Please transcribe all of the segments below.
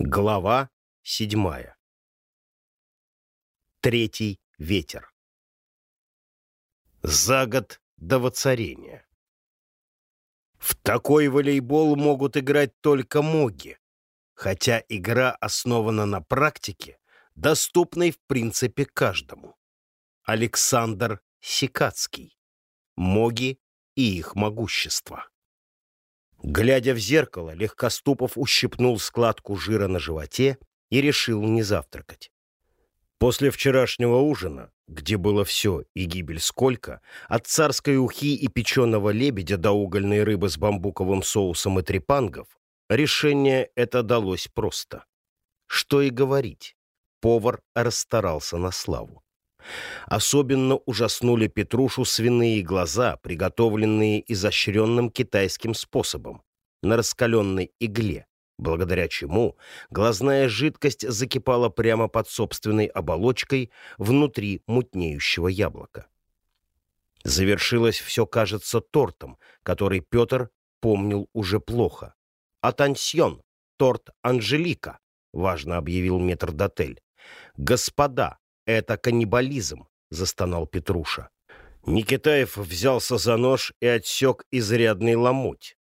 Глава седьмая. Третий ветер. За год до воцарения. В такой волейбол могут играть только моги, хотя игра основана на практике, доступной в принципе каждому. Александр Сикацкий. Моги и их могущество. Глядя в зеркало, Легкоступов ущипнул складку жира на животе и решил не завтракать. После вчерашнего ужина, где было все и гибель сколько, от царской ухи и печеного лебедя до угольной рыбы с бамбуковым соусом и трепангов, решение это далось просто. Что и говорить, повар расстарался на славу. Особенно ужаснули Петрушу свиные глаза, приготовленные изощренным китайским способом, на раскаленной игле, благодаря чему глазная жидкость закипала прямо под собственной оболочкой внутри мутнеющего яблока. Завершилось все, кажется, тортом, который Петр помнил уже плохо. «Атансьон! Торт Анжелика!» — важно объявил метрдотель. «Господа, «Это каннибализм», — застонал Петруша. Никитаев взялся за нож и отсек изрядный ломоть.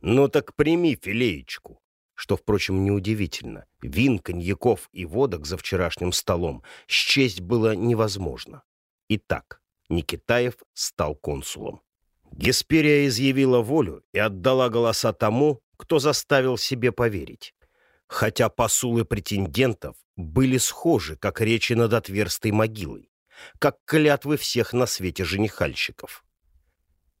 «Ну так прими филеечку», что, впрочем, неудивительно. Вин, коньяков и водок за вчерашним столом счесть было невозможно. Итак, Никитаев стал консулом. Гесперия изъявила волю и отдала голоса тому, кто заставил себе поверить хотя посулы претендентов были схожи, как речи над отверстой могилой, как клятвы всех на свете женихальщиков.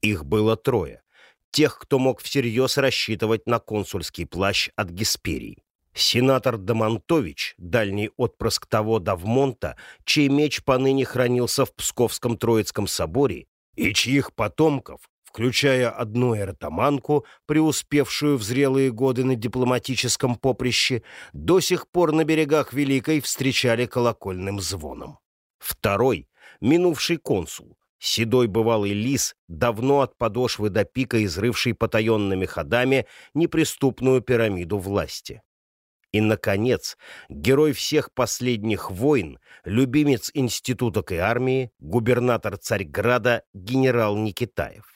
Их было трое, тех, кто мог всерьез рассчитывать на консульский плащ от Гесперии. Сенатор Домонтович, дальний отпрыск того Давмонта, чей меч поныне хранился в Псковском Троицком соборе, и чьих потомков включая одну эртаманку, преуспевшую в зрелые годы на дипломатическом поприще, до сих пор на берегах Великой встречали колокольным звоном. Второй — минувший консул, седой бывалый лис, давно от подошвы до пика изрывший потаенными ходами неприступную пирамиду власти. И, наконец, герой всех последних войн, любимец института и армии, губернатор Царьграда генерал Никитаев.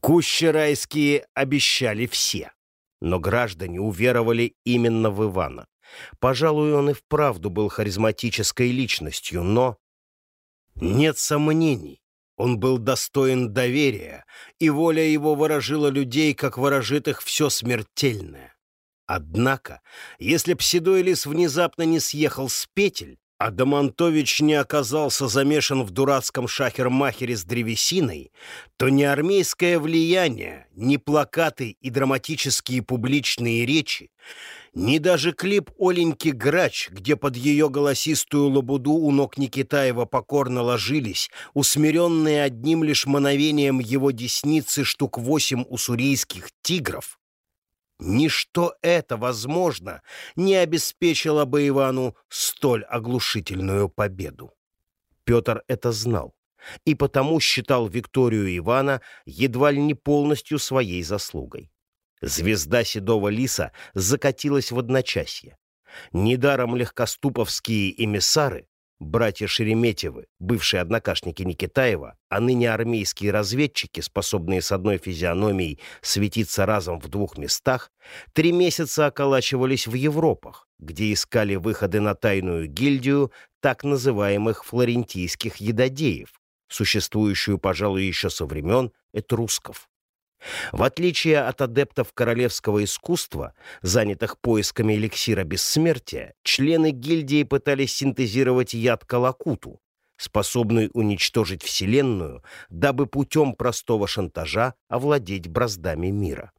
Кущи райские обещали все, но граждане уверовали именно в Ивана. Пожалуй, он и вправду был харизматической личностью, но... Нет сомнений, он был достоин доверия, и воля его ворожила людей, как ворожит их все смертельное. Однако, если б седой лис внезапно не съехал с петель, а Домонтович не оказался замешан в дурацком шахер-махере с древесиной, то ни армейское влияние, ни плакаты и драматические публичные речи, ни даже клип Оленьки Грач, где под ее голосистую лабуду у ног Никитаева покорно ложились, усмиренные одним лишь мановением его десницы штук восемь уссурийских тигров, Ничто это, возможно, не обеспечило бы Ивану столь оглушительную победу. Петр это знал и потому считал Викторию Ивана едва ли не полностью своей заслугой. Звезда Седого Лиса закатилась в одночасье. Недаром легкоступовские эмиссары Братья Шереметьевы, бывшие однокашники Никитаева, а ныне армейские разведчики, способные с одной физиономией светиться разом в двух местах, три месяца околачивались в Европах, где искали выходы на тайную гильдию так называемых флорентийских едодеев, существующую, пожалуй, еще со времен этрусков. В отличие от адептов королевского искусства, занятых поисками эликсира бессмертия, члены гильдии пытались синтезировать яд Калакуту, способный уничтожить Вселенную, дабы путем простого шантажа овладеть браздами мира.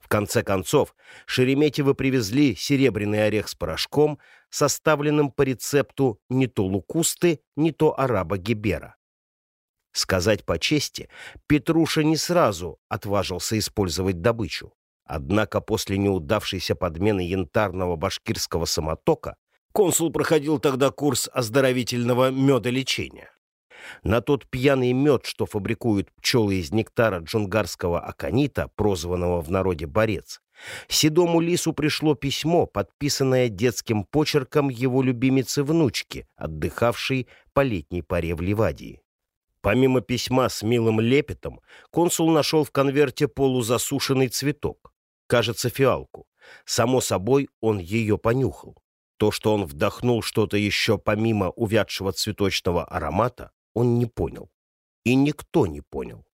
В конце концов, Шереметьевы привезли серебряный орех с порошком, составленным по рецепту не то Лукусты, не то араба Гебера. Сказать по чести, Петруша не сразу отважился использовать добычу. Однако после неудавшейся подмены янтарного башкирского самотока консул проходил тогда курс оздоровительного медолечения. На тот пьяный мед, что фабрикуют пчелы из нектара джунгарского аконита, прозванного в народе борец, Седому лису пришло письмо, подписанное детским почерком его любимицы-внучки, отдыхавшей по летней паре в Ливадии. Помимо письма с милым лепетом, консул нашел в конверте полузасушенный цветок, кажется, фиалку. Само собой, он ее понюхал. То, что он вдохнул что-то еще помимо увядшего цветочного аромата, он не понял. И никто не понял.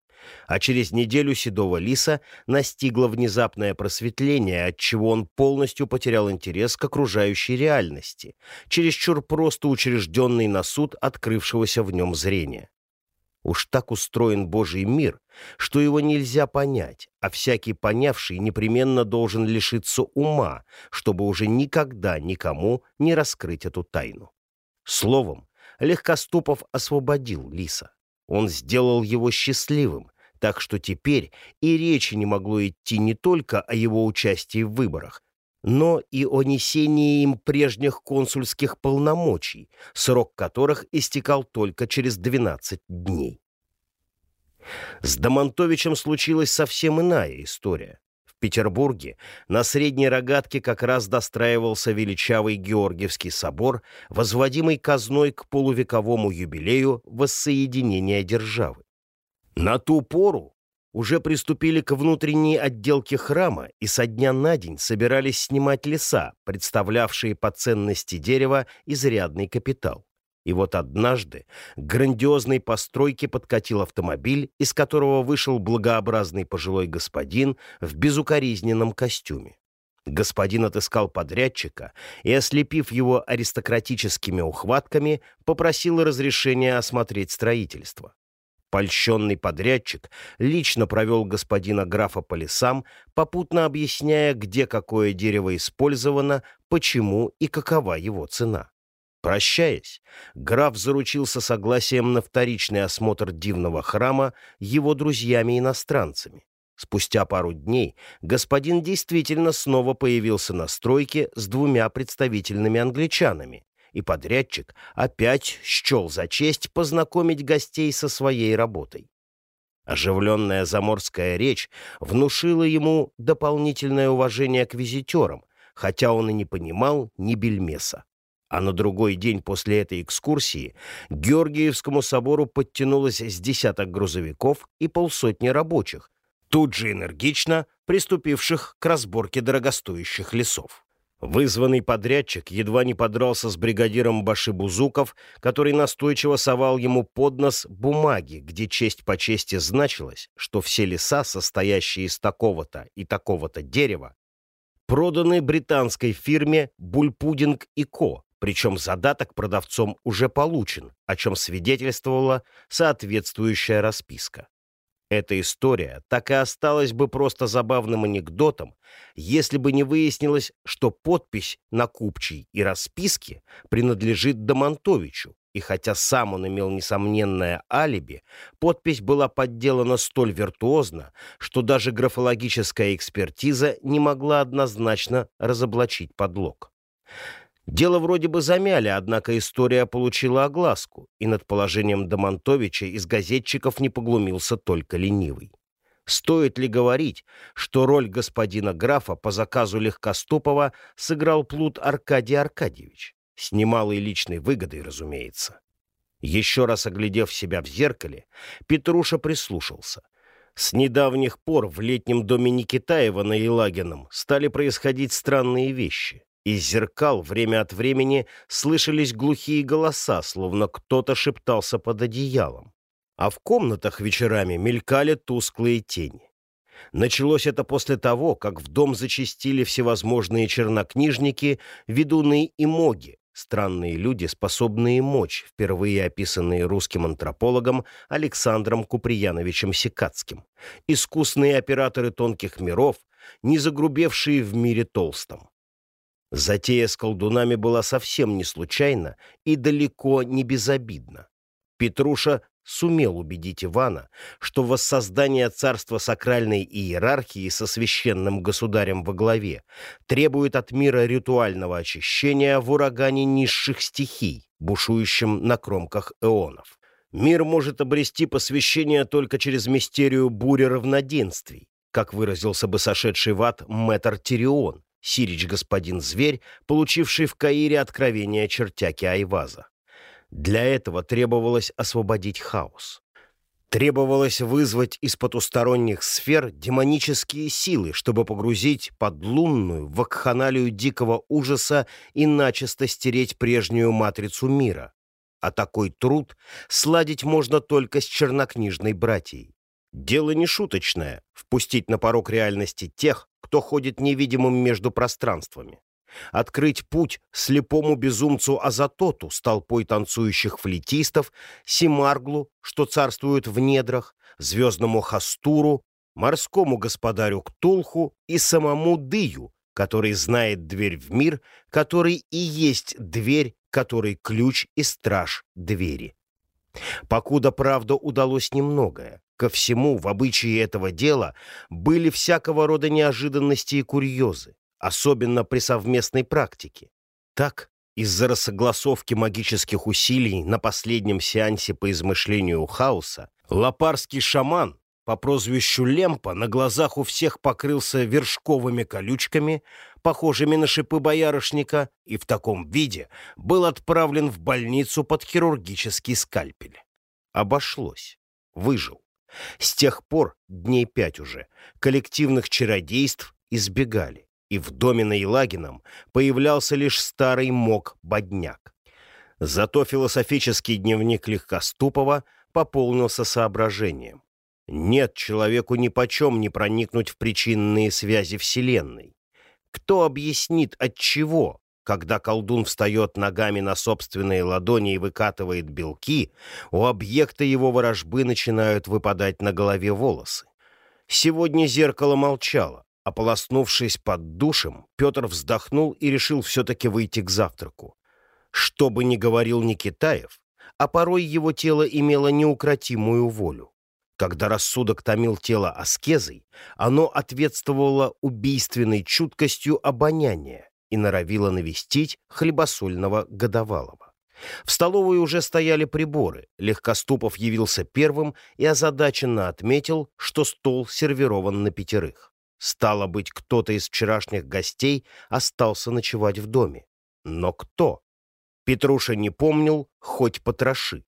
А через неделю седого лиса настигло внезапное просветление, от чего он полностью потерял интерес к окружающей реальности, чересчур просто учрежденный на суд открывшегося в нем зрения. Уж так устроен Божий мир, что его нельзя понять, а всякий понявший непременно должен лишиться ума, чтобы уже никогда никому не раскрыть эту тайну. Словом, Легкоступов освободил Лиса. Он сделал его счастливым, так что теперь и речи не могло идти не только о его участии в выборах, но и о несении им прежних консульских полномочий, срок которых истекал только через 12 дней. С Домонтовичем случилась совсем иная история. В Петербурге на Средней Рогатке как раз достраивался величавый Георгиевский собор, возводимый казной к полувековому юбилею воссоединения державы. На ту пору уже приступили к внутренней отделке храма и со дня на день собирались снимать леса, представлявшие по ценности дерева изрядный капитал. И вот однажды к грандиозной постройке подкатил автомобиль, из которого вышел благообразный пожилой господин в безукоризненном костюме. Господин отыскал подрядчика и, ослепив его аристократическими ухватками, попросил разрешения осмотреть строительство. Польщенный подрядчик лично провел господина графа по лесам, попутно объясняя, где какое дерево использовано, почему и какова его цена. Прощаясь, граф заручился согласием на вторичный осмотр дивного храма его друзьями-иностранцами. Спустя пару дней господин действительно снова появился на стройке с двумя представительными англичанами, и подрядчик опять счел за честь познакомить гостей со своей работой. Оживленная заморская речь внушила ему дополнительное уважение к визитерам, хотя он и не понимал ни бельмеса. А на другой день после этой экскурсии Георгиевскому собору подтянулось с десяток грузовиков и полсотни рабочих, тут же энергично приступивших к разборке дорогостоящих лесов. Вызванный подрядчик едва не подрался с бригадиром Баши Бузуков, который настойчиво совал ему под нос бумаги, где честь по чести значилось, что все леса, состоящие из такого-то и такого-то дерева, проданы британской фирме «Бульпудинг и Ко», причем задаток продавцом уже получен, о чем свидетельствовала соответствующая расписка. Эта история так и осталась бы просто забавным анекдотом, если бы не выяснилось, что подпись на купчей и расписке принадлежит Домонтовичу, и хотя сам он имел несомненное алиби, подпись была подделана столь виртуозно, что даже графологическая экспертиза не могла однозначно разоблачить подлог. Дело вроде бы замяли, однако история получила огласку, и над положением Домонтовича из газетчиков не поглумился только ленивый. Стоит ли говорить, что роль господина графа по заказу Легкоступова сыграл плут Аркадий Аркадьевич? С немалой личной выгодой, разумеется. Еще раз оглядев себя в зеркале, Петруша прислушался. С недавних пор в летнем доме Никитаева на Елагином стали происходить странные вещи. Из зеркал время от времени слышались глухие голоса, словно кто-то шептался под одеялом. А в комнатах вечерами мелькали тусклые тени. Началось это после того, как в дом зачастили всевозможные чернокнижники, ведуны и моги, странные люди, способные мочь, впервые описанные русским антропологом Александром Куприяновичем Секацким, искусные операторы тонких миров, не загрубевшие в мире толстом. Затея с колдунами была совсем не случайна и далеко не безобидна. Петруша сумел убедить Ивана, что воссоздание царства сакральной иерархии со священным государем во главе требует от мира ритуального очищения в урагане низших стихий, бушующем на кромках эонов. Мир может обрести посвящение только через мистерию бури равноденствий, как выразился бы сошедший в ад мэтр Тирион, Сирич господин зверь, получивший в Каире откровение чертяки Айваза. Для этого требовалось освободить хаос. Требовалось вызвать из потусторонних сфер демонические силы, чтобы погрузить подлунную вакханалию дикого ужаса и начисто стереть прежнюю матрицу мира. А такой труд сладить можно только с чернокнижной братьей. Дело не шуточное — впустить на порог реальности тех, кто ходит невидимым между пространствами. Открыть путь слепому безумцу Азатоту с толпой танцующих флетистов, Симарглу, что царствует в недрах, звездному Хастуру, морскому господарю Ктулху и самому Дыю, который знает дверь в мир, который и есть дверь, который ключ и страж двери. Покуда, правда, удалось немногое. Ко всему, в обычае этого дела были всякого рода неожиданности и курьезы особенно при совместной практике. Так, из-за рассогласовки магических усилий на последнем сеансе по измышлению хаоса, лапарский шаман по прозвищу Лемпа на глазах у всех покрылся вершковыми колючками, похожими на шипы боярышника, и в таком виде был отправлен в больницу под хирургический скальпель. Обошлось. Выжил. С тех пор, дней пять уже, коллективных чародейств избегали и в доме на Елагином появлялся лишь старый мог-бодняк. Зато философический дневник Легкоступова пополнился соображением. Нет человеку нипочем не проникнуть в причинные связи Вселенной. Кто объяснит, от чего, когда колдун встает ногами на собственные ладони и выкатывает белки, у объекта его ворожбы начинают выпадать на голове волосы? Сегодня зеркало молчало. Ополоснувшись под душем, Петр вздохнул и решил все-таки выйти к завтраку. Что бы ни говорил Никитаев, а порой его тело имело неукротимую волю. Когда рассудок томил тело аскезой, оно ответствовало убийственной чуткостью обоняния и норовило навестить хлебосольного годовалого. В столовой уже стояли приборы. Легкоступов явился первым и озадаченно отметил, что стол сервирован на пятерых. Стало быть, кто-то из вчерашних гостей остался ночевать в доме. Но кто? Петруша не помнил, хоть потроши.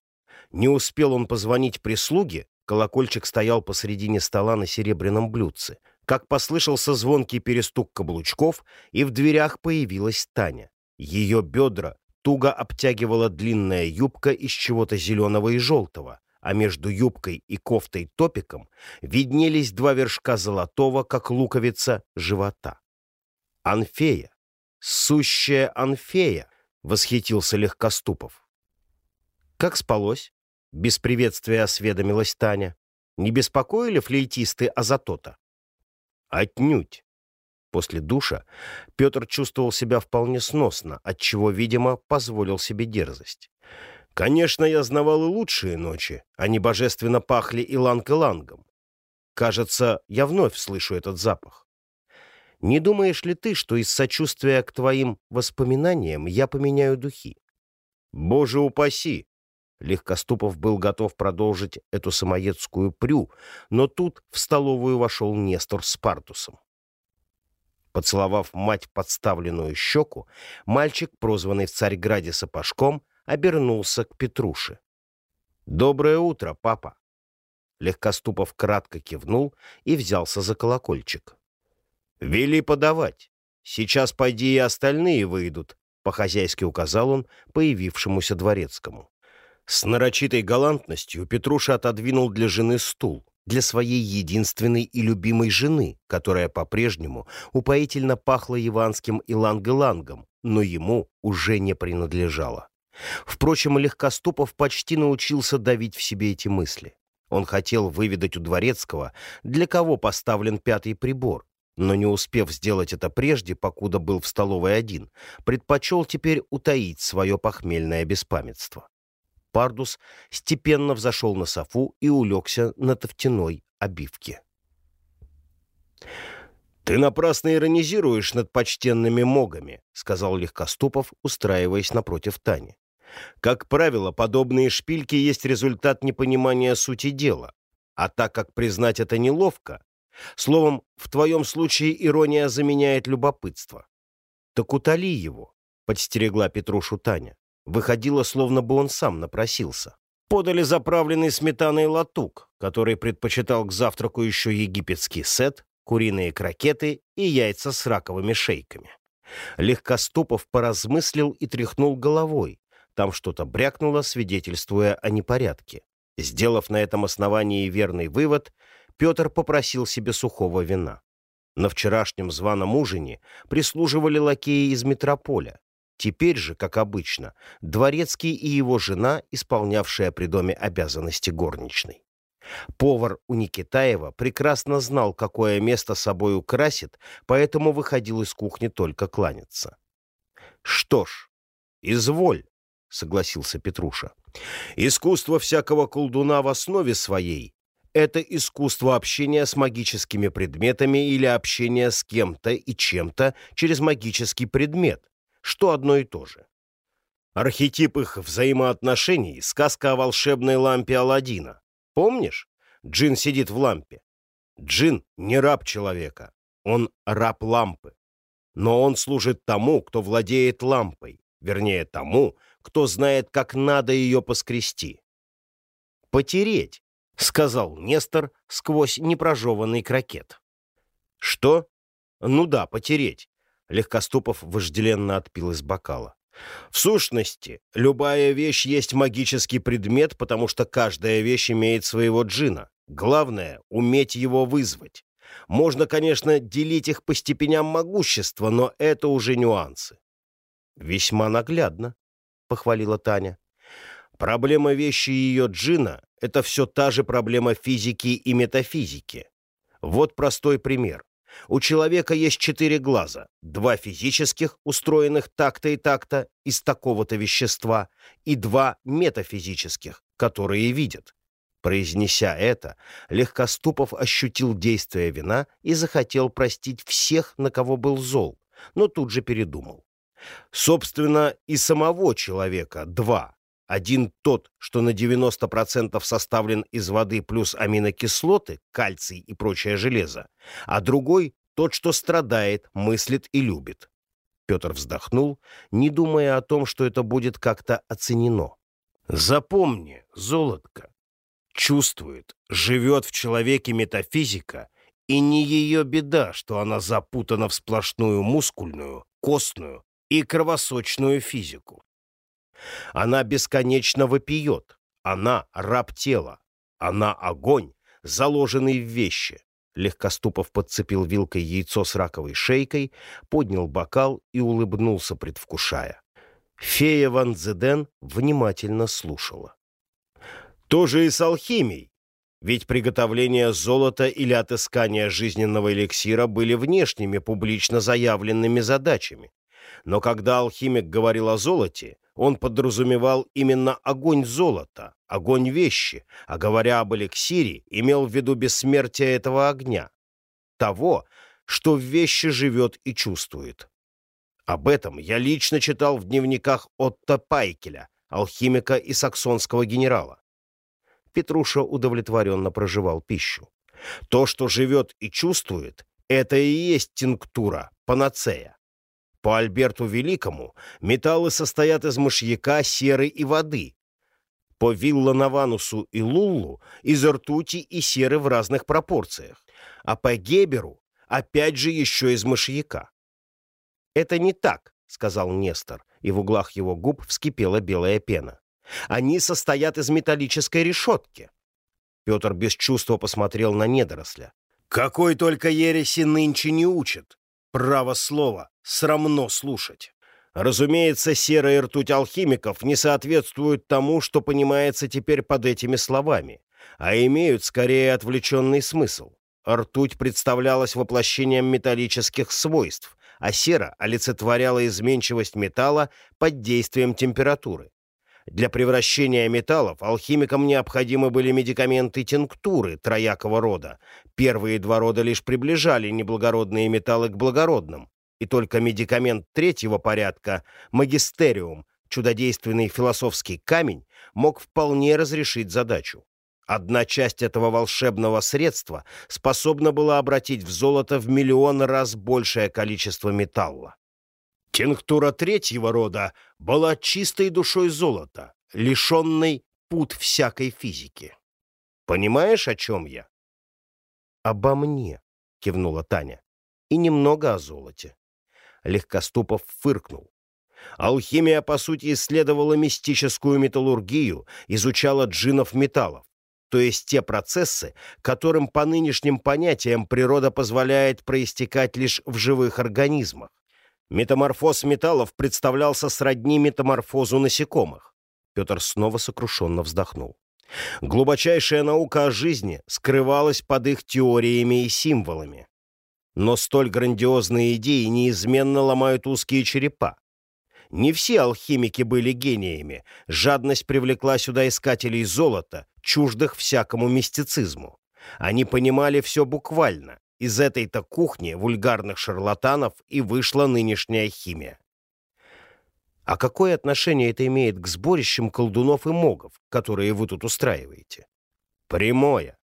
Не успел он позвонить прислуге, колокольчик стоял посредине стола на серебряном блюдце, как послышался звонкий перестук каблучков, и в дверях появилась Таня. Ее бедра туго обтягивала длинная юбка из чего-то зеленого и желтого, а между юбкой и кофтой-топиком виднелись два вершка золотого, как луковица, живота. «Анфея! Сущая Анфея!» — восхитился Легкоступов. «Как спалось?» — без приветствия осведомилась Таня. «Не беспокоили флейтисты Азатота?» «Отнюдь!» После душа Петр чувствовал себя вполне сносно, отчего, видимо, позволил себе дерзость. Конечно, я знавал и лучшие ночи. Они божественно пахли иланг-илангом. Кажется, я вновь слышу этот запах. Не думаешь ли ты, что из сочувствия к твоим воспоминаниям я поменяю духи? Боже упаси! Легкоступов был готов продолжить эту самоедскую прю, но тут в столовую вошел Нестор с Партусом. Поцеловав мать подставленную щеку, мальчик, прозванный в Царьграде сапожком, обернулся к Петруше. «Доброе утро, папа!» Легкоступов кратко кивнул и взялся за колокольчик. «Вели подавать. Сейчас пойди и остальные выйдут», — по-хозяйски указал он появившемуся дворецкому. С нарочитой галантностью Петруша отодвинул для жены стул, для своей единственной и любимой жены, которая по-прежнему упоительно пахла иванским иланг-илангом, но ему уже не принадлежала. Впрочем, Легкоступов почти научился давить в себе эти мысли. Он хотел выведать у Дворецкого, для кого поставлен пятый прибор, но не успев сделать это прежде, покуда был в столовой один, предпочел теперь утаить свое похмельное беспамятство. Пардус степенно взошел на софу и улегся на тофтяной обивке. «Ты напрасно иронизируешь над почтенными могами», — сказал Легкоступов, устраиваясь напротив Тани. Как правило, подобные шпильки есть результат непонимания сути дела. А так как признать это неловко, Словом, в твоем случае ирония заменяет любопытство. Так утоли его, подстерегла Петрушу Таня. Выходило, словно бы он сам напросился. Подали заправленный сметаной латук, который предпочитал к завтраку еще египетский сет, куриные крокеты и яйца с раковыми шейками. Легкоступов поразмыслил и тряхнул головой. Там что-то брякнуло, свидетельствуя о непорядке. Сделав на этом основании верный вывод, Петр попросил себе сухого вина. На вчерашнем званом ужине прислуживали лакеи из метрополя. Теперь же, как обычно, дворецкий и его жена, исполнявшая при доме обязанности горничной. Повар у Никитаева прекрасно знал, какое место собой украсит, поэтому выходил из кухни только кланяться. «Что ж, изволь», — согласился Петруша. «Искусство всякого колдуна в основе своей — это искусство общения с магическими предметами или общения с кем-то и чем-то через магический предмет, что одно и то же. Архетип их взаимоотношений — сказка о волшебной лампе Аладдина. Помнишь? Джин сидит в лампе. Джин не раб человека, он раб лампы. Но он служит тому, кто владеет лампой, вернее, тому, кто знает, как надо ее поскрести. «Потереть», — сказал Нестор сквозь непрожеванный крокет. «Что? Ну да, потереть». Легкоступов вожделенно отпил из бокала. В сущности, любая вещь есть магический предмет, потому что каждая вещь имеет своего джина. Главное — уметь его вызвать. Можно, конечно, делить их по степеням могущества, но это уже нюансы. «Весьма наглядно», — похвалила Таня. «Проблема вещи и ее джина — это все та же проблема физики и метафизики. Вот простой пример. У человека есть четыре глаза, два физических, устроенных так-то и так-то, из такого-то вещества, и два метафизических, которые видят. Произнеся это, Легкоступов ощутил действие вина и захотел простить всех, на кого был зол, но тут же передумал. Собственно, и самого человека два, один тот, что на 90% составлен из воды плюс аминокислоты, кальций и прочее железо, а другой — тот, что страдает, мыслит и любит. Петр вздохнул, не думая о том, что это будет как-то оценено. «Запомни, золотко, чувствует, живет в человеке метафизика, и не ее беда, что она запутана в сплошную мускульную, костную и кровосочную физику. Она бесконечно вопиет. Она — раб тела. Она — огонь, заложенный в вещи. Легкоступов подцепил вилкой яйцо с раковой шейкой, поднял бокал и улыбнулся, предвкушая. Фея Ван Зеден внимательно слушала. «То же и с алхимией. Ведь приготовление золота или отыскание жизненного эликсира были внешними публично заявленными задачами. Но когда алхимик говорил о золоте, он подразумевал именно огонь золота, огонь вещи, а говоря об эликсире, имел в виду бессмертие этого огня, того, что в вещи живет и чувствует. Об этом я лично читал в дневниках Отто Пайкеля, алхимика и саксонского генерала. Петруша удовлетворенно проживал пищу. То, что живет и чувствует, это и есть тинктура, панацея. По Альберту Великому металлы состоят из мышьяка, серы и воды. По Вилланованусу и Луллу из ртути и серы в разных пропорциях. А по Геберу опять же еще из мышьяка. «Это не так», — сказал Нестор, и в углах его губ вскипела белая пена. «Они состоят из металлической решетки». Петр без чувства посмотрел на недоросля. «Какой только ереси нынче не учат! Право слово, срамно слушать. Разумеется, серая ртуть алхимиков не соответствует тому, что понимается теперь под этими словами, а имеют скорее отвлеченный смысл. Ртуть представлялась воплощением металлических свойств, а сера олицетворяла изменчивость металла под действием температуры. Для превращения металлов алхимикам необходимы были медикаменты-тинктуры троякого рода. Первые два рода лишь приближали неблагородные металлы к благородным. И только медикамент третьего порядка, магистериум, чудодейственный философский камень, мог вполне разрешить задачу. Одна часть этого волшебного средства способна была обратить в золото в миллион раз большее количество металла. Тинктура третьего рода была чистой душой золота, лишенной пут всякой физики. Понимаешь, о чем я? «Обо мне», — кивнула Таня, — «и немного о золоте». Легкоступов фыркнул. Алхимия, по сути, исследовала мистическую металлургию, изучала джинов металлов, то есть те процессы, которым по нынешним понятиям природа позволяет проистекать лишь в живых организмах. Метаморфоз металлов представлялся сродни метаморфозу насекомых. Петр снова сокрушенно вздохнул. Глубочайшая наука о жизни скрывалась под их теориями и символами. Но столь грандиозные идеи неизменно ломают узкие черепа. Не все алхимики были гениями. Жадность привлекла сюда искателей золота, чуждых всякому мистицизму. Они понимали все буквально. Из этой-то кухни вульгарных шарлатанов и вышла нынешняя химия. А какое отношение это имеет к сборищам колдунов и могов, которые вы тут устраиваете? Прямое.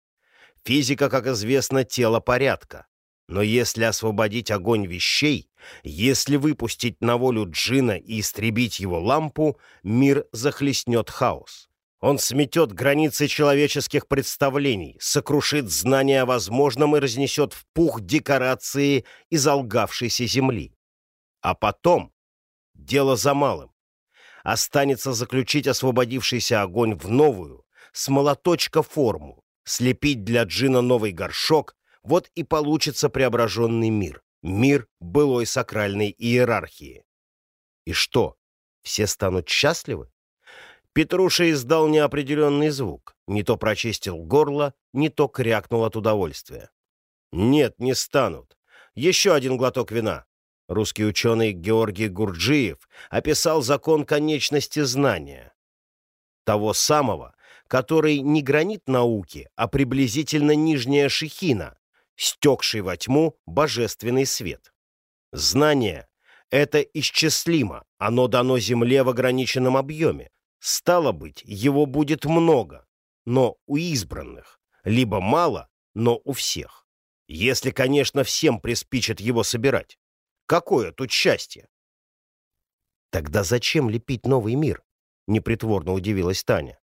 Физика, как известно, тело порядка. Но если освободить огонь вещей, если выпустить на волю джина и истребить его лампу, мир захлестнет хаос. Он сметет границы человеческих представлений, сокрушит знания о возможном и разнесет в пух декорации из алгавшейся земли. А потом дело за малым. Останется заключить освободившийся огонь в новую, с молоточка форму, слепить для джина новый горшок, вот и получится преображенный мир. Мир былой сакральной иерархии. И что, все станут счастливы? Петруша издал неопределенный звук. Не то прочистил горло, не то крякнул от удовольствия. «Нет, не станут. Еще один глоток вина». Русский ученый Георгий Гурджиев описал закон конечности знания. Того самого, который не гранит науки, а приблизительно нижняя шихина, стекший во тьму божественный свет. Знание — это исчислимо, оно дано Земле в ограниченном объеме. Стало быть, его будет много, но у избранных, либо мало, но у всех. Если, конечно, всем приспичат его собирать. Какое тут счастье? Тогда зачем лепить новый мир? Непритворно удивилась Таня.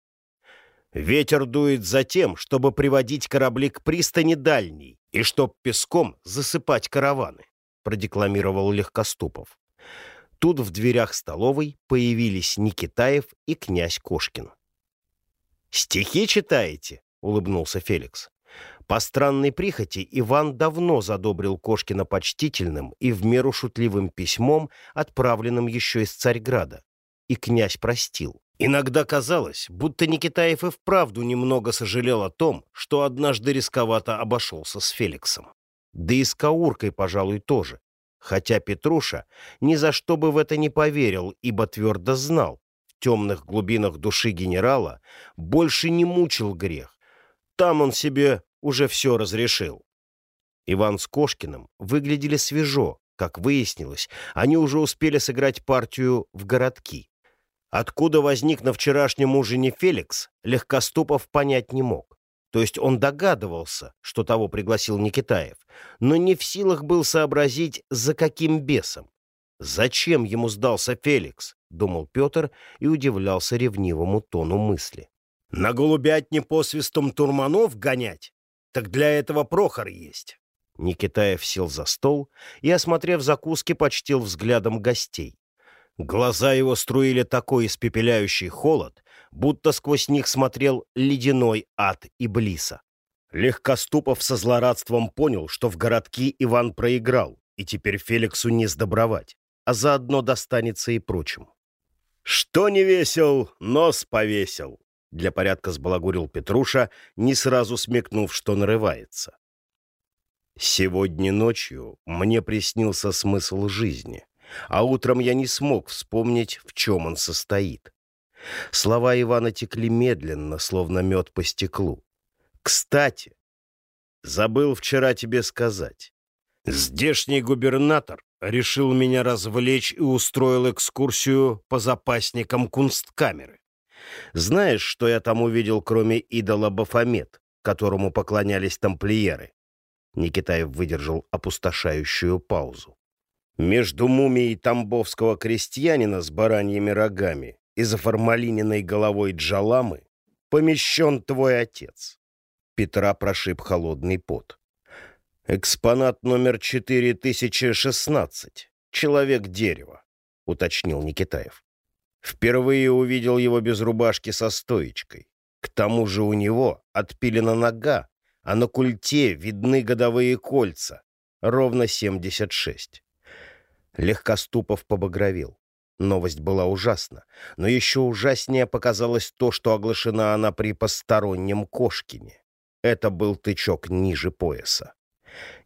Ветер дует за тем, чтобы приводить корабли к пристани дальней, и чтоб песком засыпать караваны, продекламировал Легкоступов. Тут в дверях столовой появились Никитаев и князь Кошкин. «Стихи читаете?» — улыбнулся Феликс. По странной прихоти Иван давно задобрил Кошкина почтительным и в меру шутливым письмом, отправленным еще из Царьграда. И князь простил. Иногда казалось, будто Никитаев и вправду немного сожалел о том, что однажды рисковато обошелся с Феликсом. Да и с Кауркой, пожалуй, тоже. Хотя Петруша ни за что бы в это не поверил, ибо твердо знал, в темных глубинах души генерала больше не мучил грех. Там он себе уже все разрешил. Иван с Кошкиным выглядели свежо, как выяснилось, они уже успели сыграть партию в городки. Откуда возник на вчерашнем ужине Феликс, Легкоступов понять не мог. То есть он догадывался, что того пригласил Никитаев, но не в силах был сообразить, за каким бесом. «Зачем ему сдался Феликс?» — думал Петр и удивлялся ревнивому тону мысли. «На голубятне посвистом турманов гонять? Так для этого Прохор есть». Никитаев сел за стол и, осмотрев закуски, почтил взглядом гостей. Глаза его струили такой испепеляющий холод, будто сквозь них смотрел ледяной ад Иблиса. Легкоступов со злорадством понял, что в городки Иван проиграл, и теперь Феликсу не сдобровать, а заодно достанется и прочим. «Что не весел, нос повесил», — для порядка сбалагурил Петруша, не сразу смекнув, что нарывается. «Сегодня ночью мне приснился смысл жизни а утром я не смог вспомнить, в чем он состоит. Слова Ивана текли медленно, словно мед по стеклу. «Кстати, забыл вчера тебе сказать. Здешний губернатор решил меня развлечь и устроил экскурсию по запасникам кунсткамеры. Знаешь, что я там увидел, кроме идола Бафомет, которому поклонялись тамплиеры?» Никитаев выдержал опустошающую паузу. «Между мумией тамбовского крестьянина с бараньими рогами и заформалиненной головой Джаламы помещен твой отец». Петра прошиб холодный пот. «Экспонат номер 4016. Человек дерева», — уточнил Никитаев. Впервые увидел его без рубашки со стоечкой. К тому же у него отпилена нога, а на культе видны годовые кольца. Ровно 76. Легкоступов побагровел. Новость была ужасна, но еще ужаснее показалось то, что оглашена она при постороннем Кошкине. Это был тычок ниже пояса.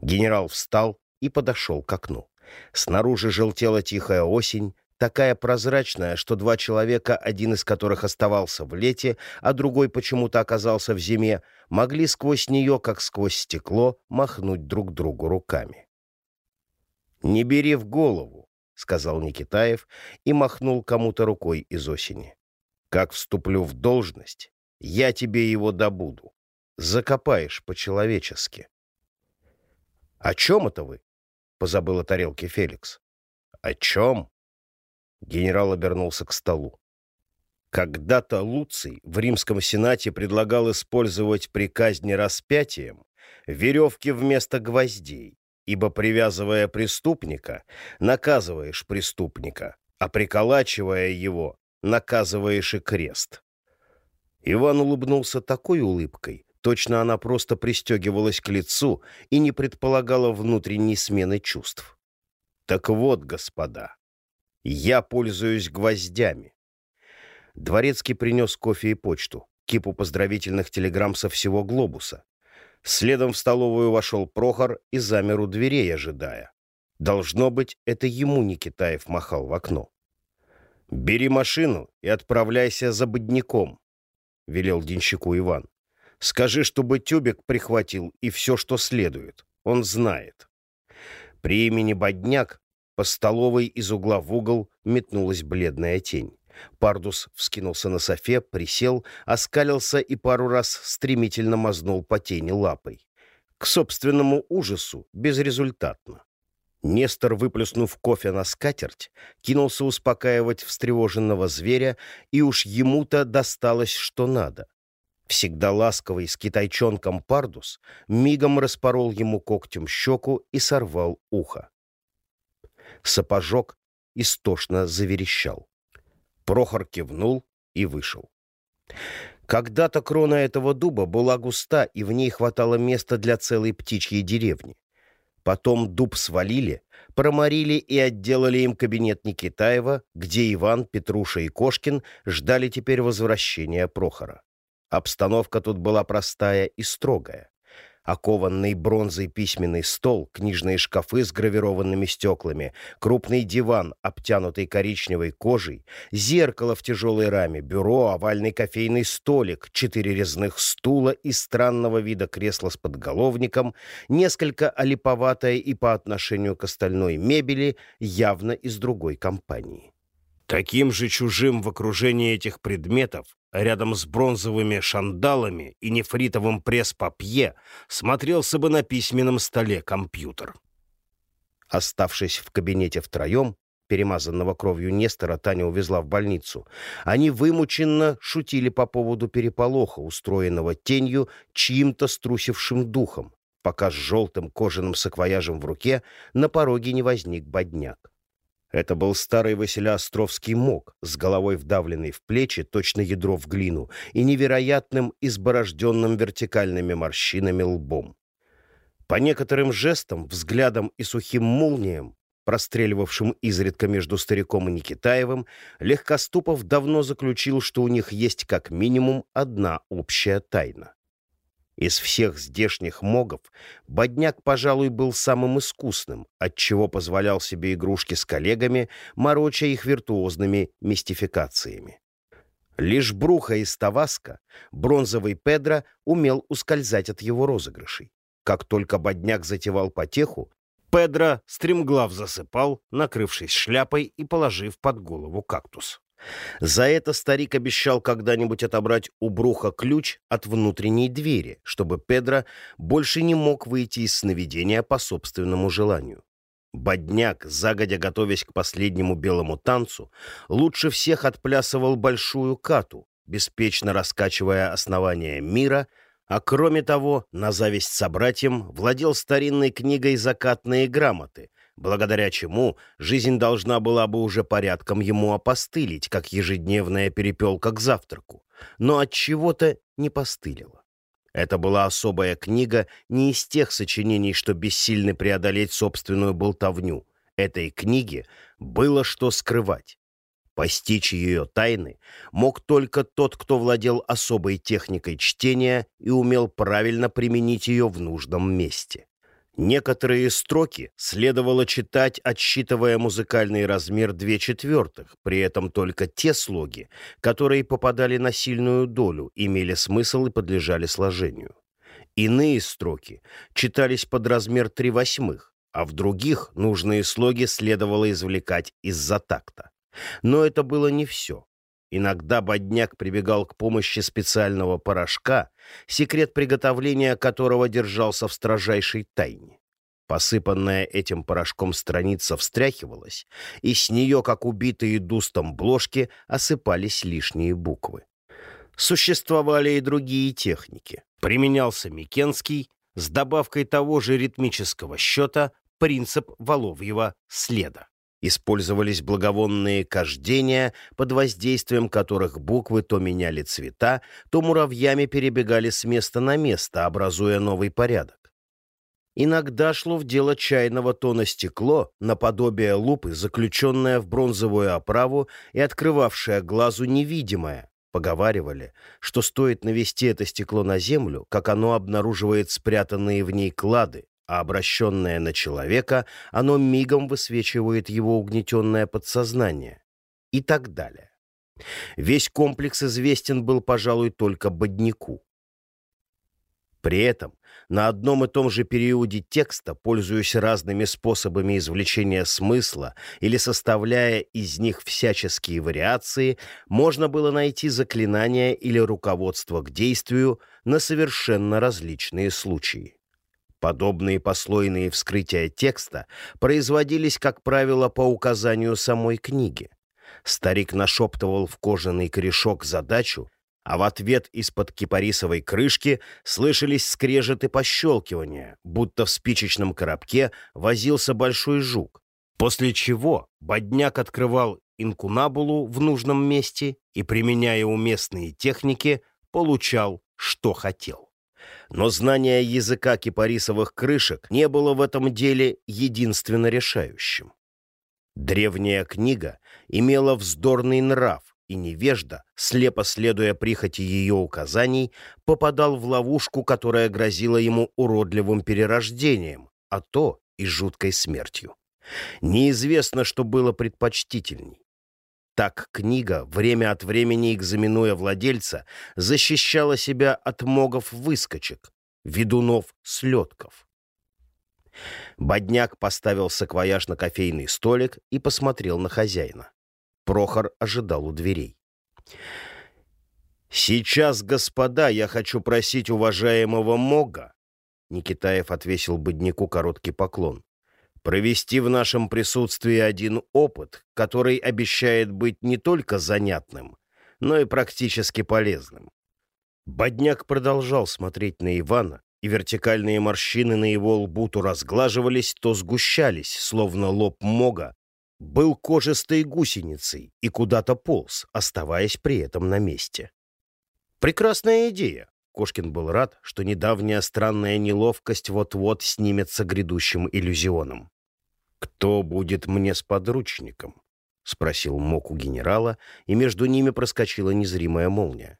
Генерал встал и подошел к окну. Снаружи желтела тихая осень, такая прозрачная, что два человека, один из которых оставался в лете, а другой почему-то оказался в зиме, могли сквозь нее, как сквозь стекло, махнуть друг другу руками. «Не бери в голову», — сказал Никитаев и махнул кому-то рукой из осени. «Как вступлю в должность, я тебе его добуду. Закопаешь по-человечески». «О чем это вы?» — позабыл о тарелке Феликс. «О чем?» Генерал обернулся к столу. Когда-то Луций в Римском Сенате предлагал использовать при казни распятием веревки вместо гвоздей, ибо, привязывая преступника, наказываешь преступника, а приколачивая его, наказываешь и крест. Иван улыбнулся такой улыбкой, точно она просто пристегивалась к лицу и не предполагала внутренней смены чувств. Так вот, господа, я пользуюсь гвоздями. Дворецкий принес кофе и почту, кипу поздравительных телеграмм со всего глобуса. Следом в столовую вошел Прохор и замер у дверей, ожидая. Должно быть, это ему Никитаев махал в окно. «Бери машину и отправляйся за бодняком», — велел денщику Иван. «Скажи, чтобы тюбик прихватил и все, что следует. Он знает». При имени Бодняк по столовой из угла в угол метнулась бледная тень. Пардус вскинулся на софе, присел, оскалился и пару раз стремительно мазнул по тени лапой. К собственному ужасу безрезультатно. Нестор, выплюснув кофе на скатерть, кинулся успокаивать встревоженного зверя, и уж ему-то досталось что надо. Всегда ласковый с китайчонком Пардус мигом распорол ему когтем щеку и сорвал ухо. Сапожок истошно заверещал. Прохор кивнул и вышел. Когда-то крона этого дуба была густа, и в ней хватало места для целой птичьей деревни. Потом дуб свалили, проморили и отделали им кабинет Никитаева, где Иван, Петруша и Кошкин ждали теперь возвращения Прохора. Обстановка тут была простая и строгая окованный бронзой письменный стол, книжные шкафы с гравированными стеклами, крупный диван, обтянутый коричневой кожей, зеркало в тяжелой раме, бюро, овальный кофейный столик, четыре резных стула и странного вида кресло с подголовником, несколько олиповатое и по отношению к остальной мебели, явно из другой компании. Таким же чужим в окружении этих предметов рядом с бронзовыми шандалами и нефритовым пресс-папье смотрелся бы на письменном столе компьютер. Оставшись в кабинете втроем, перемазанного кровью Нестора Таня увезла в больницу, они вымученно шутили по поводу переполоха, устроенного тенью чьим-то струсившим духом, пока с желтым кожаным саквояжем в руке на пороге не возник бодняк. Это был старый Василиостровский мог, с головой вдавленной в плечи, точно ядро в глину, и невероятным, изборожденным вертикальными морщинами лбом. По некоторым жестам, взглядам и сухим молниям, простреливавшим изредка между стариком и Никитаевым, Легкоступов давно заключил, что у них есть как минимум одна общая тайна. Из всех здешних могов Бодняк, пожалуй, был самым искусным, отчего позволял себе игрушки с коллегами, мороча их виртуозными мистификациями. Лишь Бруха из Таваска, бронзовый Педро, умел ускользать от его розыгрышей. Как только Бодняк затевал потеху, Педро стремглав засыпал, накрывшись шляпой и положив под голову кактус. За это старик обещал когда-нибудь отобрать у Бруха ключ от внутренней двери, чтобы Педро больше не мог выйти из сновидения по собственному желанию. Бодняк, загодя готовясь к последнему белому танцу, лучше всех отплясывал большую кату, беспечно раскачивая основание мира, а кроме того, на зависть собратьям, владел старинной книгой «Закатные грамоты», благодаря чему жизнь должна была бы уже порядком ему опостылить, как ежедневная перепелка к завтраку, но от чего-то не постылила. Это была особая книга не из тех сочинений, что бессильны преодолеть собственную болтовню. Этой книге было что скрывать. Постичь ее тайны мог только тот, кто владел особой техникой чтения и умел правильно применить ее в нужном месте. Некоторые строки следовало читать, отсчитывая музыкальный размер две четвертых, при этом только те слоги, которые попадали на сильную долю, имели смысл и подлежали сложению. Иные строки читались под размер три восьмых, а в других нужные слоги следовало извлекать из-за такта. Но это было не все. Иногда бодняк прибегал к помощи специального порошка, секрет приготовления которого держался в строжайшей тайне. Посыпанная этим порошком страница встряхивалась, и с нее, как убитые дустом бложки, осыпались лишние буквы. Существовали и другие техники. Применялся Микенский с добавкой того же ритмического счета принцип Воловьего следа. Использовались благовонные кождения, под воздействием которых буквы то меняли цвета, то муравьями перебегали с места на место, образуя новый порядок. Иногда шло в дело чайного тона стекло, наподобие лупы, заключенное в бронзовую оправу и открывавшее глазу невидимое. Поговаривали, что стоит навести это стекло на землю, как оно обнаруживает спрятанные в ней клады, а обращенное на человека, оно мигом высвечивает его угнетенное подсознание. И так далее. Весь комплекс известен был, пожалуй, только Бодняку. При этом на одном и том же периоде текста, пользуясь разными способами извлечения смысла или составляя из них всяческие вариации, можно было найти заклинания или руководство к действию на совершенно различные случаи. Подобные послойные вскрытия текста производились, как правило, по указанию самой книги. Старик нашептывал в кожаный корешок задачу, а в ответ из-под кипарисовой крышки слышались скрежет и пощелкивания, будто в спичечном коробке возился большой жук. После чего бодняк открывал инкунабулу в нужном месте и, применяя уместные техники, получал, что хотел. Но знание языка кипарисовых крышек не было в этом деле единственно решающим. Древняя книга имела вздорный нрав, и невежда, слепо следуя прихоти ее указаний, попадал в ловушку, которая грозила ему уродливым перерождением, а то и жуткой смертью. Неизвестно, что было предпочтительней так книга, время от времени экзаменуя владельца, защищала себя от могов-выскочек, ведунов-слетков. Бодняк поставил саквояж на кофейный столик и посмотрел на хозяина. Прохор ожидал у дверей. «Сейчас, господа, я хочу просить уважаемого Мога», Никитаев отвесил Бодняку короткий поклон провести в нашем присутствии один опыт, который обещает быть не только занятным, но и практически полезным. Бодняк продолжал смотреть на Ивана, и вертикальные морщины на его лбу то разглаживались, то сгущались, словно лоб Мога был кожистой гусеницей и куда-то полз, оставаясь при этом на месте. Прекрасная идея. Кошкин был рад, что недавняя странная неловкость вот-вот снимется грядущим иллюзионом. «Кто будет мне с подручником?» — спросил Мок у генерала, и между ними проскочила незримая молния.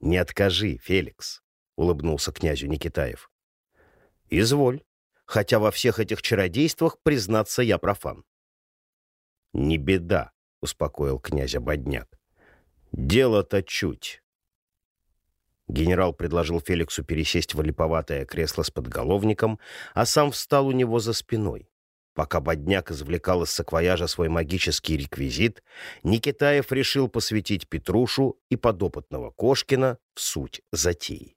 «Не откажи, Феликс», — улыбнулся князю Никитаев. «Изволь, хотя во всех этих чародействах, признаться, я профан». «Не беда», — успокоил князя Бодняк. «Дело-то чуть». Генерал предложил Феликсу пересесть в липоватое кресло с подголовником, а сам встал у него за спиной. Пока Бодняк извлекал из саквояжа свой магический реквизит, Никитаев решил посвятить Петрушу и подопытного Кошкина в суть затеи.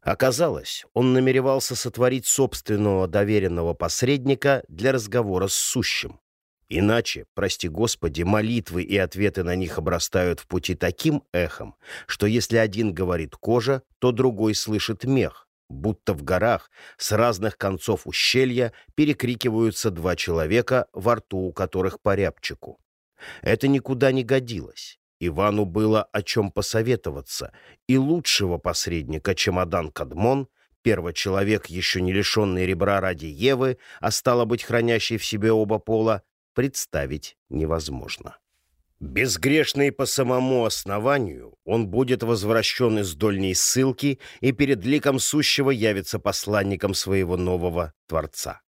Оказалось, он намеревался сотворить собственного доверенного посредника для разговора с сущим. Иначе, прости Господи, молитвы и ответы на них обрастают в пути таким эхом, что если один говорит кожа, то другой слышит мех, будто в горах с разных концов ущелья перекрикиваются два человека, во рту у которых по рябчику. Это никуда не годилось. Ивану было о чем посоветоваться, и лучшего посредника, чем Адан Кадмон, первый человек, еще не лишенный ребра ради Евы, а стало быть, хранящий в себе оба пола, представить невозможно. Безгрешный по самому основанию, он будет возвращен из дольней ссылки и перед ликом сущего явится посланником своего нового Творца.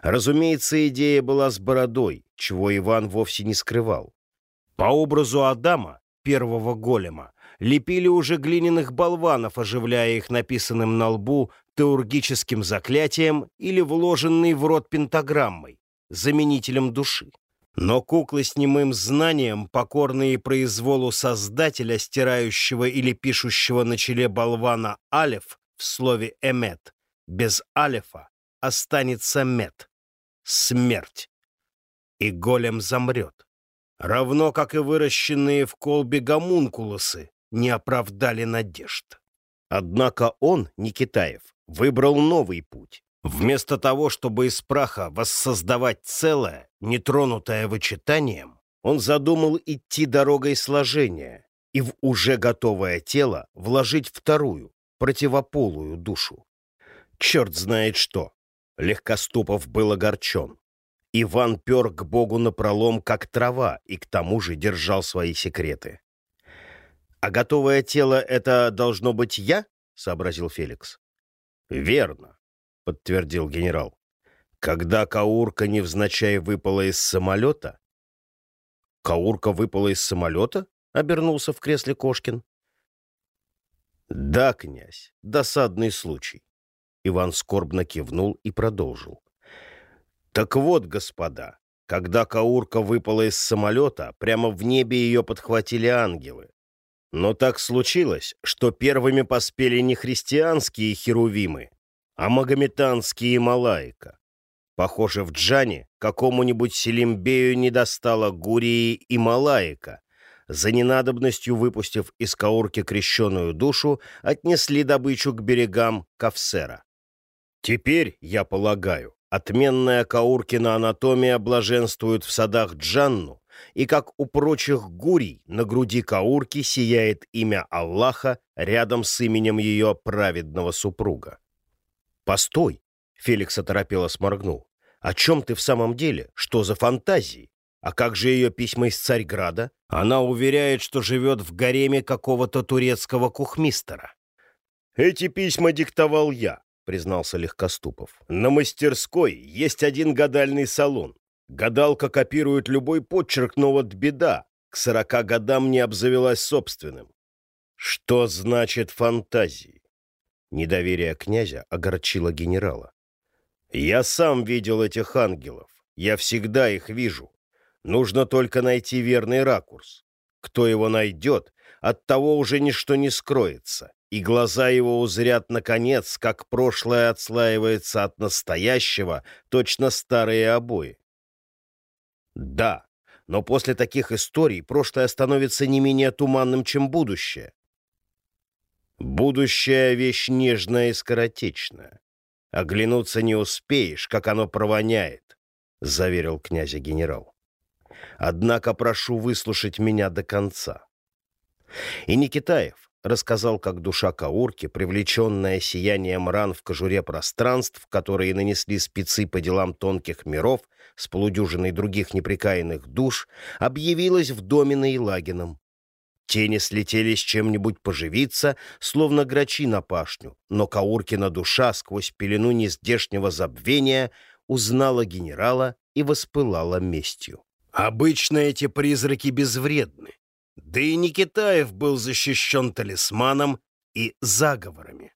Разумеется, идея была с бородой, чего Иван вовсе не скрывал. По образу Адама, первого голема, лепили уже глиняных болванов, оживляя их написанным на лбу теургическим заклятием или вложенной в рот пентаграммой, заменителем души. Но куклы с немым знанием, покорные произволу создателя, стирающего или пишущего на челе болвана «алев» в слове «эмет», без «алефа» останется «мет» — смерть. И голем замрет. Равно как и выращенные в колбе гомункулусы не оправдали надежд. Однако он, Никитаев, выбрал новый путь Вместо того, чтобы из праха воссоздавать целое, нетронутое вычитанием, он задумал идти дорогой сложения и в уже готовое тело вложить вторую, противополую душу. Черт знает что. Легкоступов был огорчен. Иван пер к Богу напролом, как трава, и к тому же держал свои секреты. «А готовое тело — это должно быть я?» — сообразил Феликс. «Верно подтвердил генерал. Когда Каурка невзначай выпала из самолета... Каурка выпала из самолета? Обернулся в кресле Кошкин. Да, князь, досадный случай. Иван скорбно кивнул и продолжил. Так вот, господа, когда Каурка выпала из самолета, прямо в небе ее подхватили ангелы. Но так случилось, что первыми поспели не христианские херувимы, а магометанские Малайка. Похоже, в Джане какому-нибудь Селимбею не достало Гурии и Малайка. За ненадобностью, выпустив из каурки крещеную душу, отнесли добычу к берегам Кавсера. Теперь, я полагаю, отменная Кауркина анатомия блаженствует в садах Джанну, и, как у прочих гурий, на груди Каурки сияет имя Аллаха рядом с именем ее праведного супруга. «Постой!» — Феликс оторопело сморгнул. «О чем ты в самом деле? Что за фантазии? А как же ее письма из Царьграда? Она уверяет, что живет в гареме какого-то турецкого кухмистера». «Эти письма диктовал я», — признался Легкоступов. «На мастерской есть один гадальный салон. Гадалка копирует любой подчерк, но вот беда. К сорока годам не обзавелась собственным». «Что значит фантазии?» Недоверие князя огорчило генерала. «Я сам видел этих ангелов. Я всегда их вижу. Нужно только найти верный ракурс. Кто его найдет, от того уже ничто не скроется, и глаза его узрят, наконец, как прошлое отслаивается от настоящего, точно старые обои. Да, но после таких историй прошлое становится не менее туманным, чем будущее. Будущее — вещь нежная и скоротечная. Оглянуться не успеешь, как оно провоняет, — заверил князя генерал. Однако прошу выслушать меня до конца. И Никитаев рассказал, как душа Каурки, привлеченная сиянием ран в кожуре пространств, которые нанесли спецы по делам тонких миров с полудюжиной других неприкаянных душ, объявилась в доме на Тени слетели с чем-нибудь поживиться, словно грачи на пашню, но Кауркина душа сквозь пелену нездешнего забвения узнала генерала и воспылала местью. Обычно эти призраки безвредны. Да и Никитаев был защищен талисманом и заговорами.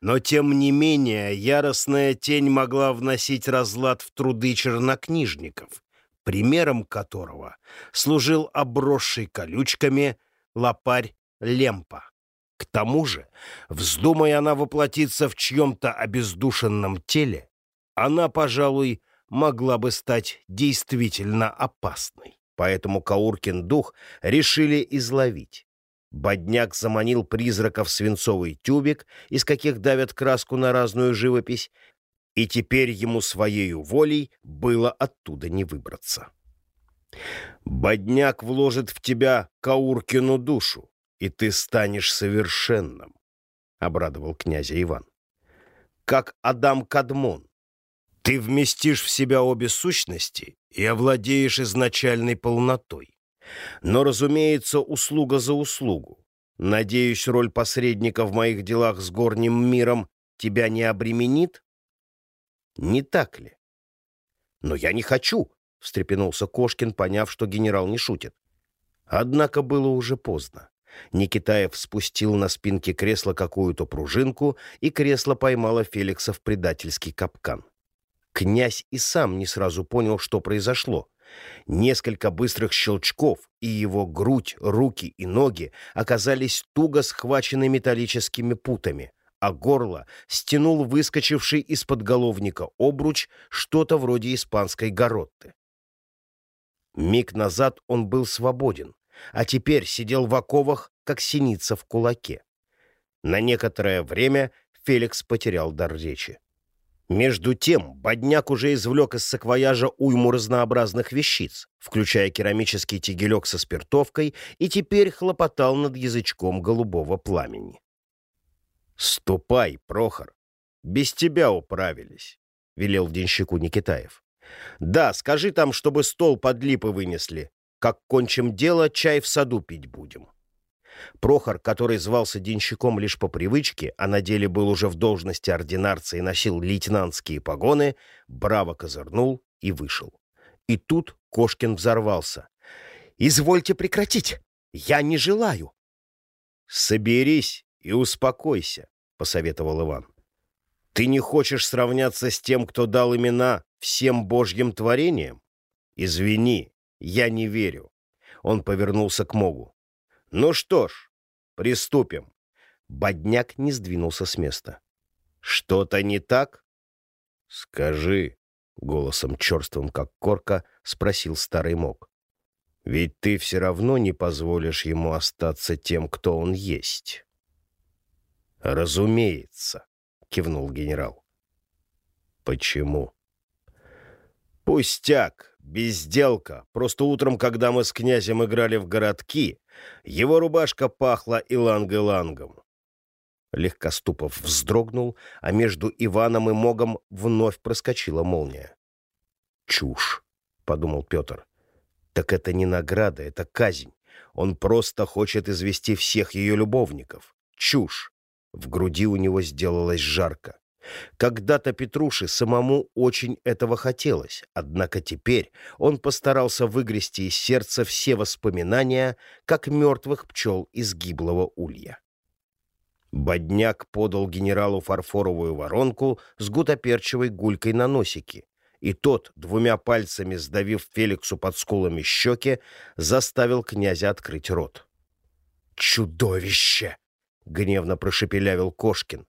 Но, тем не менее, яростная тень могла вносить разлад в труды чернокнижников, примером которого служил обросший колючками лопарь Лемпа. К тому же, вздумая она воплотиться в чьем-то обездушенном теле, она, пожалуй, могла бы стать действительно опасной. Поэтому Кауркин дух решили изловить. Бодняк заманил призрака в свинцовый тюбик, из каких давят краску на разную живопись, и теперь ему своею волей было оттуда не выбраться. Бодняк вложит в тебя Кауркину душу, и ты станешь совершенным, — обрадовал князя Иван. Как Адам Кадмон. Ты вместишь в себя обе сущности и овладеешь изначальной полнотой. Но, разумеется, услуга за услугу. Надеюсь, роль посредника в моих делах с горним миром тебя не обременит? Не так ли? Но я не хочу, — встрепенулся Кошкин, поняв, что генерал не шутит. Однако было уже поздно. Никитаев спустил на спинке кресла какую-то пружинку, и кресло поймало Феликса в предательский капкан. Князь и сам не сразу понял, что произошло. Несколько быстрых щелчков, и его грудь, руки и ноги оказались туго схвачены металлическими путами, а горло стянул выскочивший из подголовника обруч что-то вроде испанской горотты. Миг назад он был свободен, а теперь сидел в оковах, как синица в кулаке. На некоторое время Феликс потерял дар речи. Между тем, Бодняк уже извлек из саквояжа уйму разнообразных вещиц, включая керамический тегелек со спиртовкой, и теперь хлопотал над язычком голубого пламени. «Ступай, Прохор! Без тебя управились!» — велел денщику Никитаев. «Да, скажи там, чтобы стол под липы вынесли, как кончим дело, чай в саду пить будем. Прохор, который звался денщиком лишь по привычке, а на деле был уже в должности ординарца и носил лейтенантские погоны, браво козырнул и вышел. И тут Кошкин взорвался. «Извольте прекратить! Я не желаю!» «Соберись и успокойся», — посоветовал Иван. «Ты не хочешь сравняться с тем, кто дал имена всем божьим творениям? Извини, я не верю. Он повернулся к Могу. Ну что ж, приступим. Бодняк не сдвинулся с места. Что-то не так? Скажи, голосом черствым, как корка, спросил старый Мог. Ведь ты все равно не позволишь ему остаться тем, кто он есть. Разумеется, кивнул генерал. Почему? Пустяк, Безделка. Просто утром, когда мы с князем играли в городки, его рубашка пахла иланг-илангом. Легкоступов вздрогнул, а между Иваном и Могом вновь проскочила молния. «Чушь», — подумал Петр. «Так это не награда, это казнь. Он просто хочет извести всех ее любовников. Чушь». В груди у него сделалось жарко. Когда-то Петруше самому очень этого хотелось, однако теперь он постарался выгрести из сердца все воспоминания, как мертвых пчел из гиблого улья. Бодняк подал генералу фарфоровую воронку с гутоперчевой гулькой на носике, и тот, двумя пальцами сдавив Феликсу под скулами щеки, заставил князя открыть рот. «Чудовище!» — гневно прошепелявил Кошкин.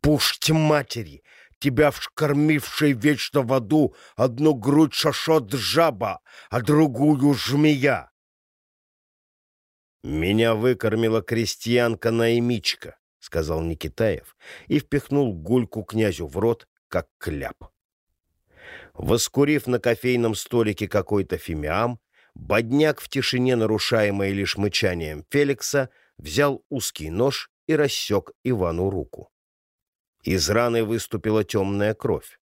Пусть матери, тебя вкормившей вечно в аду, одну грудь шашот жаба, а другую жмея. «Меня выкормила крестьянка-наймичка», — сказал Никитаев и впихнул гульку князю в рот, как кляп. Воскурив на кофейном столике какой-то фимиам, Бодняк в тишине, нарушаемой лишь мычанием Феликса, взял узкий нож и рассек Ивану руку. Из раны выступила темная кровь.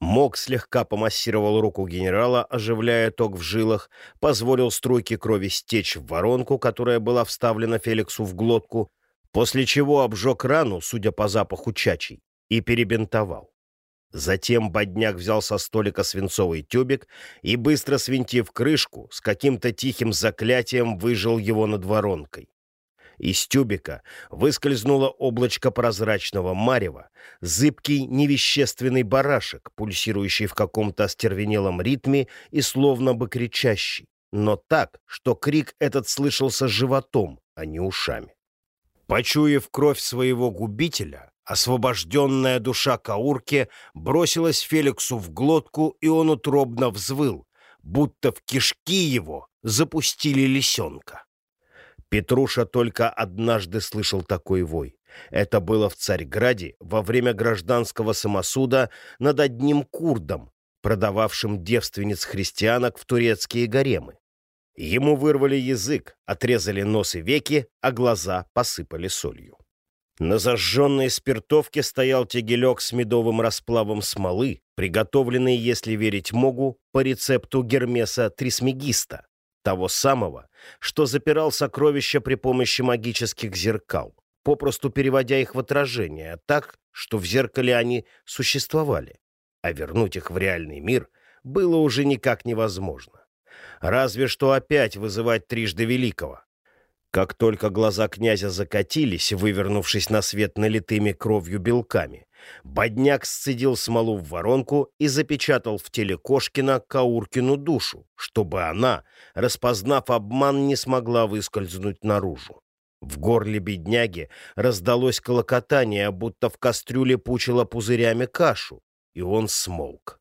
Мок слегка помассировал руку генерала, оживляя ток в жилах, позволил струйке крови стечь в воронку, которая была вставлена Феликсу в глотку, после чего обжег рану, судя по запаху чачей, и перебинтовал. Затем бодняк взял со столика свинцовый тюбик и, быстро свинтив крышку, с каким-то тихим заклятием выжил его над воронкой. Из тюбика выскользнуло облачко прозрачного марева, зыбкий невещественный барашек, пульсирующий в каком-то остервенелом ритме и словно бы кричащий, но так, что крик этот слышался животом, а не ушами. Почуяв кровь своего губителя, освобожденная душа Каурки бросилась Феликсу в глотку, и он утробно взвыл, будто в кишки его запустили лисенка. Петруша только однажды слышал такой вой. Это было в Царьграде во время гражданского самосуда над одним курдом, продававшим девственниц-христианок в турецкие гаремы. Ему вырвали язык, отрезали нос и веки, а глаза посыпали солью. На зажженной спиртовке стоял тегелек с медовым расплавом смолы, приготовленный, если верить Могу, по рецепту Гермеса Трисмегиста, того самого, что запирал сокровища при помощи магических зеркал, попросту переводя их в отражение так, что в зеркале они существовали, а вернуть их в реальный мир было уже никак невозможно. Разве что опять вызывать трижды великого. Как только глаза князя закатились, вывернувшись на свет налитыми кровью белками, Бодняк сцедил смолу в воронку и запечатал в теле Кошкина Кауркину душу, чтобы она, распознав обман, не смогла выскользнуть наружу. В горле бедняги раздалось колокотание, будто в кастрюле пучило пузырями кашу, и он смолк.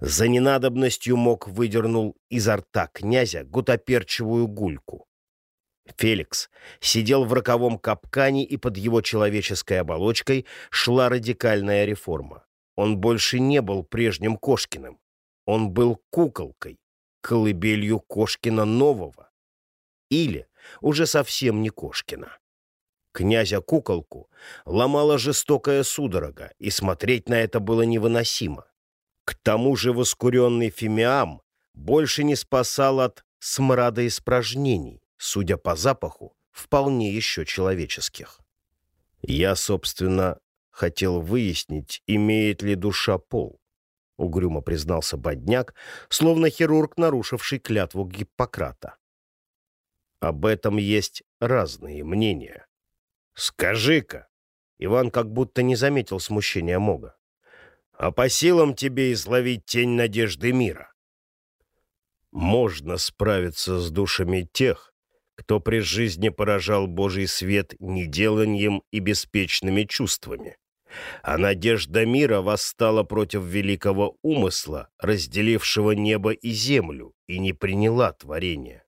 За ненадобностью мог выдернул изо рта князя гутоперчивую гульку. Феликс сидел в роковом капкане, и под его человеческой оболочкой шла радикальная реформа. Он больше не был прежним Кошкиным. Он был куколкой, колыбелью Кошкина нового. Или уже совсем не Кошкина. Князя-куколку ломала жестокая судорога, и смотреть на это было невыносимо. К тому же воскуренный фимиам больше не спасал от смрада испражнений, судя по запаху, вполне еще человеческих. Я, собственно, хотел выяснить, имеет ли душа пол. Угрюмо признался Бодняк, словно хирург, нарушивший клятву Гиппократа. Об этом есть разные мнения. Скажи-ка, Иван как будто не заметил смущения Мога а по силам тебе изловить тень надежды мира. Можно справиться с душами тех, кто при жизни поражал Божий свет неделанием и беспечными чувствами. А надежда мира восстала против великого умысла, разделившего небо и землю, и не приняла творение.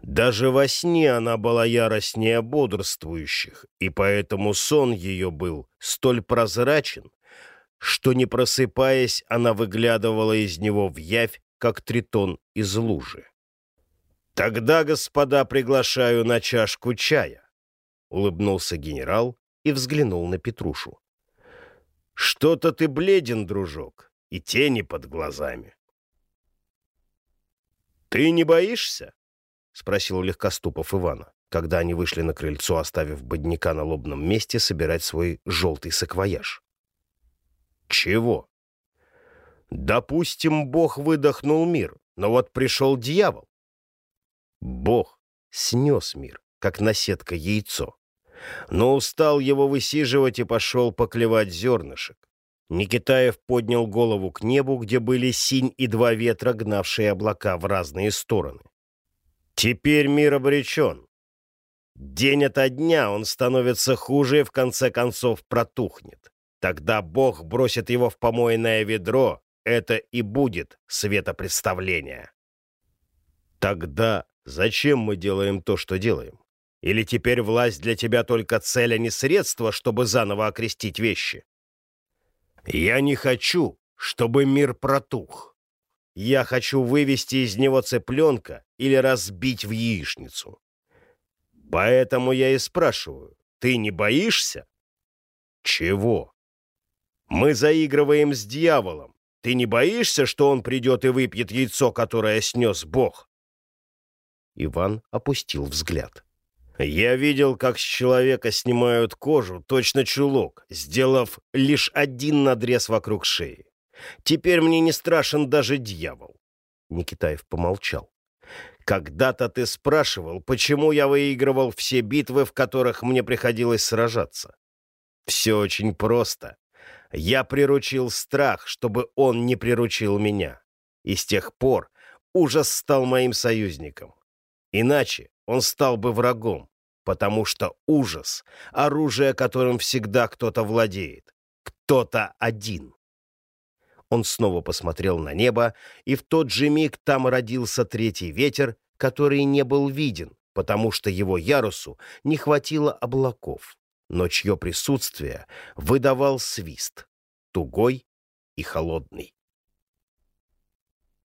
Даже во сне она была яростнее бодрствующих, и поэтому сон ее был столь прозрачен, что, не просыпаясь, она выглядывала из него в явь, как тритон из лужи. «Тогда, господа, приглашаю на чашку чая», — улыбнулся генерал и взглянул на Петрушу. «Что-то ты бледен, дружок, и тени под глазами». «Ты не боишься?» — спросил Легкоступов Ивана, когда они вышли на крыльцо, оставив бодняка на лобном месте собирать свой желтый саквояж. Чего? Допустим, Бог выдохнул мир, но вот пришел дьявол. Бог снес мир, как наседка яйцо. Но устал его высиживать и пошел поклевать зернышек. Никитаев поднял голову к небу, где были синь и два ветра, гнавшие облака в разные стороны. Теперь мир обречен. День ото дня он становится хуже и в конце концов протухнет. Тогда Бог бросит его в помойное ведро. Это и будет светопредставление. Тогда зачем мы делаем то, что делаем? Или теперь власть для тебя только цель, а не средство, чтобы заново окрестить вещи? Я не хочу, чтобы мир протух. Я хочу вывести из него цыпленка или разбить в яичницу. Поэтому я и спрашиваю, ты не боишься? Чего? Мы заигрываем с дьяволом. Ты не боишься, что он придет и выпьет яйцо, которое снес Бог?» Иван опустил взгляд. «Я видел, как с человека снимают кожу, точно чулок, сделав лишь один надрез вокруг шеи. Теперь мне не страшен даже дьявол». Никитаев помолчал. Когда-то ты спрашивал, почему я выигрывал все битвы, в которых мне приходилось сражаться. Все очень просто. Я приручил страх, чтобы он не приручил меня. И с тех пор ужас стал моим союзником. Иначе он стал бы врагом, потому что ужас — оружие, которым всегда кто-то владеет. Кто-то один. Он снова посмотрел на небо, и в тот же миг там родился третий ветер, который не был виден, потому что его ярусу не хватило облаков, но чье присутствие выдавал свист, тугой и холодный.